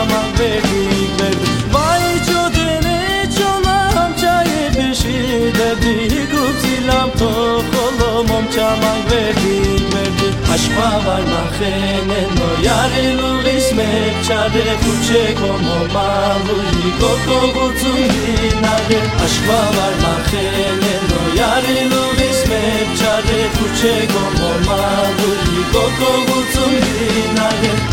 çama verdik verdik Vay çodene çonam çayı beşi derdi Kupsilam tokolomom çama verdik verdik Aşkma var mahene no yarelu ismet çare. Kuçe komo maluyi koko gutun dinare Aşkma var mahene no yarelu ismet çare. Kuçe komo maluyi koko gutun dinare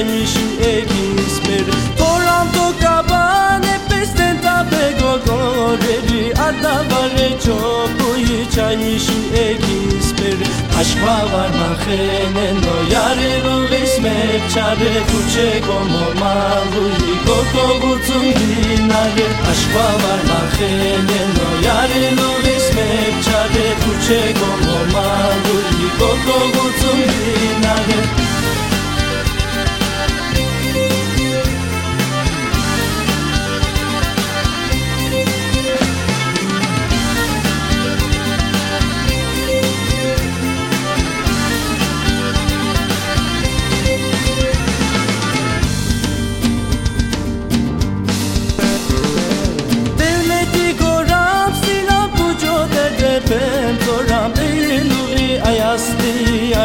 chopui chaishi ekisper toronto kabane pestenta bego koreli adavare chopui chaishi ekisper aşkva var mahene no yare lo isme çare kuçe como malui koko gutun dinare. Aşkva var mahene no yare lo isme çare kuçe como malui koko gutun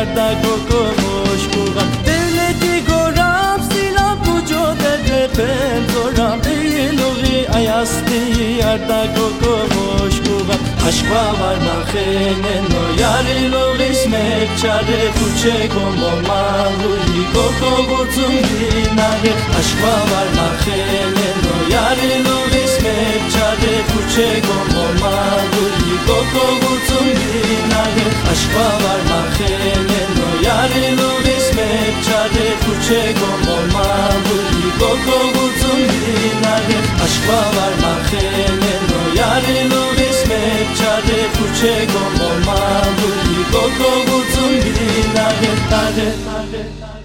yarda koko hoş kuram Devleti koram sila pujo derde pem toram Eyluli ayasti yarda koko hoş kuram Aşkva var mahene no yari lo ismet çare. Kuçe komo malui koko gutun dinare Aşkva var mahene no yari lo ismet çare. Kuçe komo malui koko gutun dinare Aşkva var mahene no yari lo ismet çare Kuçe komo malui koko gutun dinare Tare tare tare